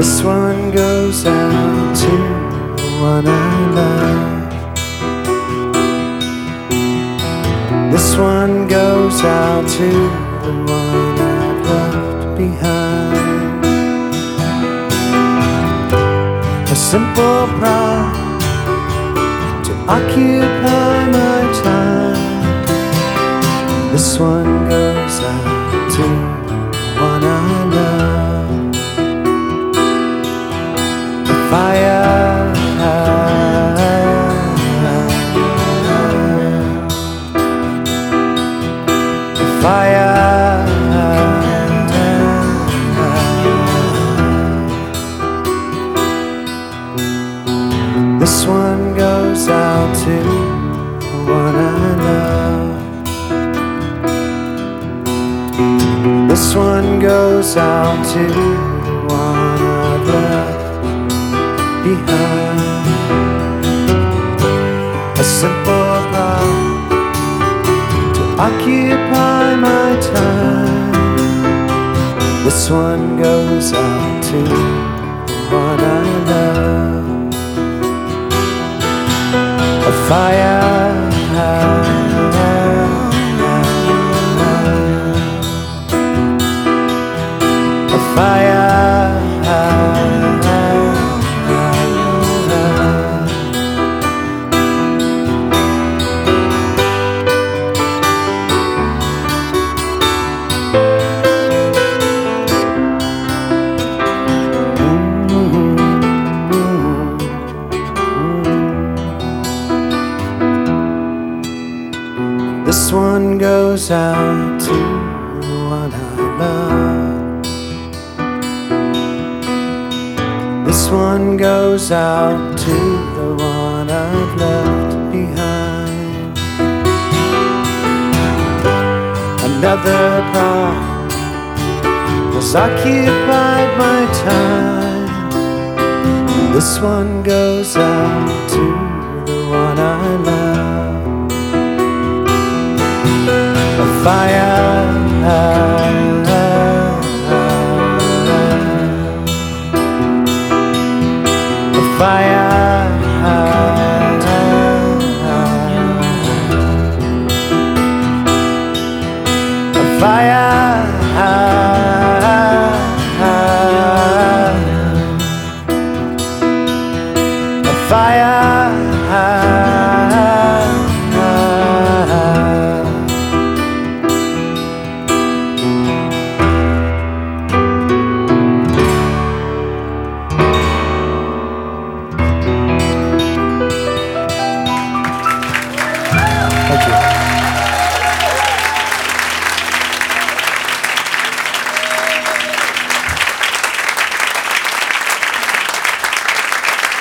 This one goes out to the one I love. This one goes out to the one I've left behind. A simple pride to occupy my time. This one goes out to the one I love. Fire. This one goes out to the one I love. This one goes out to the one I've left behind. A simple occupy my time. This one goes out to one I love. A fire. This one goes out to the one I love. This one goes out to the one I've left behind. Another pride has occupied my time. This one goes out to fire. Fire. Fire. Fire.